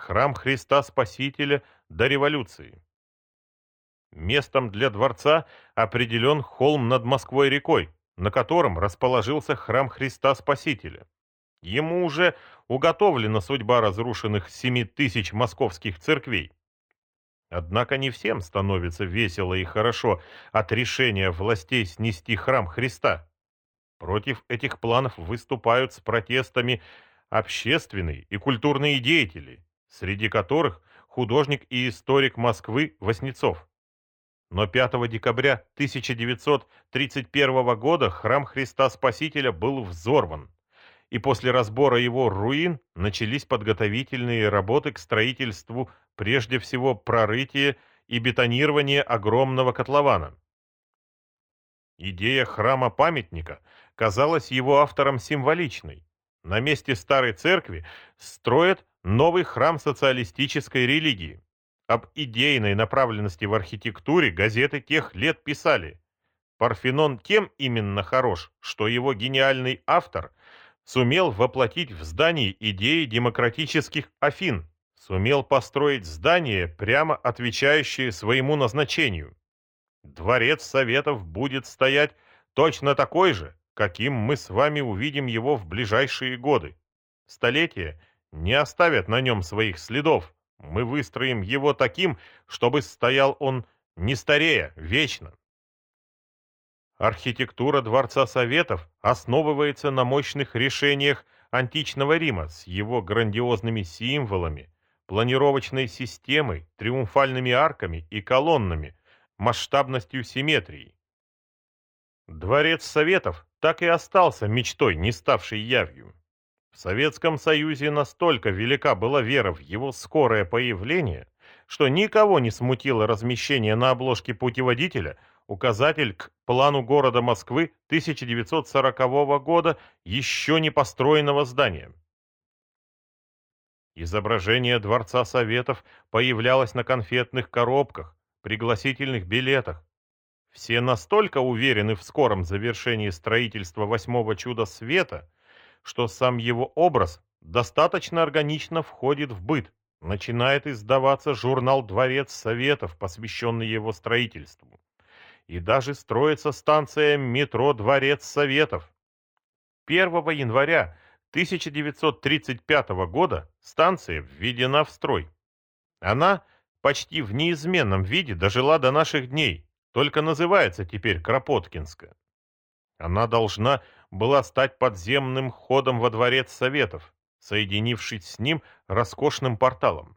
храм Христа Спасителя до революции. Местом для дворца определен холм над Москвой-рекой, на котором расположился храм Христа Спасителя. Ему уже уготовлена судьба разрушенных семи тысяч московских церквей. Однако не всем становится весело и хорошо от решения властей снести храм Христа. Против этих планов выступают с протестами общественные и культурные деятели, среди которых художник и историк Москвы Васнецов. Но 5 декабря 1931 года храм Христа Спасителя был взорван, и после разбора его руин начались подготовительные работы к строительству прежде всего прорытия и бетонирования огромного котлована. Идея храма-памятника казалась его автором символичной. На месте старой церкви строят новый храм социалистической религии. Об идейной направленности в архитектуре газеты тех лет писали. Парфенон тем именно хорош, что его гениальный автор сумел воплотить в здании идеи демократических Афин, сумел построить здание, прямо отвечающее своему назначению. Дворец Советов будет стоять точно такой же, каким мы с вами увидим его в ближайшие годы. Столетия не оставят на нем своих следов, мы выстроим его таким, чтобы стоял он не старея, вечно. Архитектура Дворца Советов основывается на мощных решениях античного Рима с его грандиозными символами, планировочной системой, триумфальными арками и колоннами, масштабностью симметрии. Дворец Советов так и остался мечтой, не ставшей явью. В Советском Союзе настолько велика была вера в его скорое появление, что никого не смутило размещение на обложке путеводителя указатель к плану города Москвы 1940 года еще не построенного здания. Изображение Дворца Советов появлялось на конфетных коробках, пригласительных билетах. Все настолько уверены в скором завершении строительства восьмого чуда света – что сам его образ достаточно органично входит в быт. Начинает издаваться журнал «Дворец Советов», посвященный его строительству. И даже строится станция метро «Дворец Советов». 1 января 1935 года станция введена в строй. Она почти в неизменном виде дожила до наших дней, только называется теперь Кропоткинская. Она должна была стать подземным ходом во дворец Советов, соединившись с ним роскошным порталом.